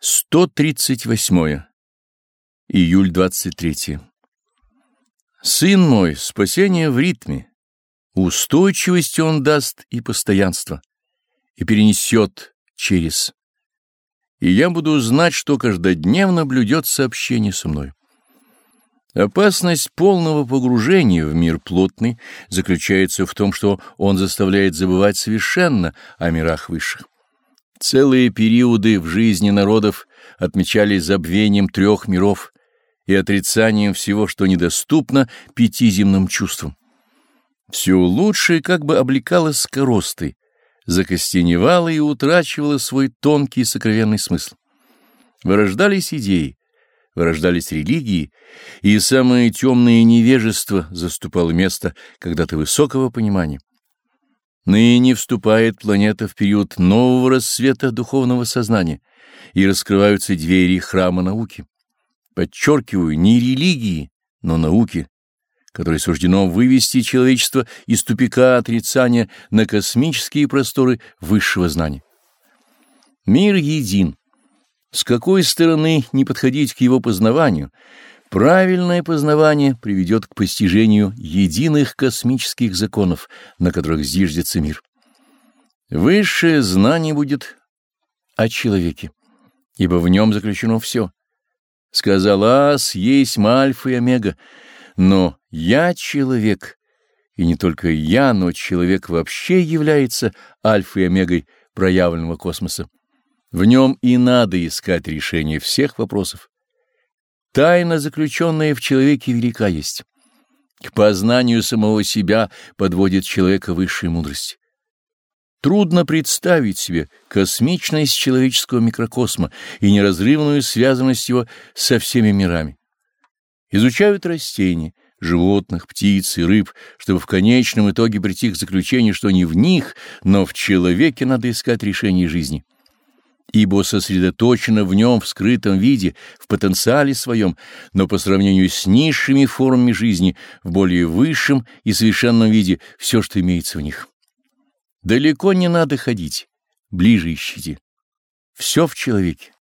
138. Июль 23. Сын мой, спасение в ритме. Устойчивость он даст и постоянство, и перенесет через. И я буду знать, что каждодневно блюдет сообщение со мной. Опасность полного погружения в мир плотный заключается в том, что он заставляет забывать совершенно о мирах высших. Целые периоды в жизни народов отмечались забвением трех миров и отрицанием всего, что недоступно пяти земным чувствам. Все лучшее как бы облекалось скоростой, закостеневало и утрачивало свой тонкий и сокровенный смысл. Вырождались идеи, вырождались религии, и самое темное невежество заступало место когда-то высокого понимания. Ныне вступает планета в период нового рассвета духовного сознания, и раскрываются двери храма науки. Подчеркиваю, не религии, но науки, которой суждено вывести человечество из тупика отрицания на космические просторы высшего знания. Мир един. С какой стороны не подходить к его познаванию — Правильное познавание приведет к постижению единых космических законов, на которых зиждется мир. Высшее знание будет о человеке, ибо в нем заключено все. Сказал Ас, есть альфа и омега, но я человек, и не только я, но человек вообще является альфой и омегой проявленного космоса. В нем и надо искать решение всех вопросов. Тайна, заключенная в человеке, велика есть. К познанию самого себя подводит человека высшая мудрость. Трудно представить себе космичность человеческого микрокосма и неразрывную связанность его со всеми мирами. Изучают растения, животных, птиц и рыб, чтобы в конечном итоге прийти к заключению, что не в них, но в человеке надо искать решение жизни ибо сосредоточено в нем в скрытом виде, в потенциале своем, но по сравнению с низшими формами жизни, в более высшем и совершенном виде все, что имеется в них. Далеко не надо ходить, ближе ищите. Все в человеке.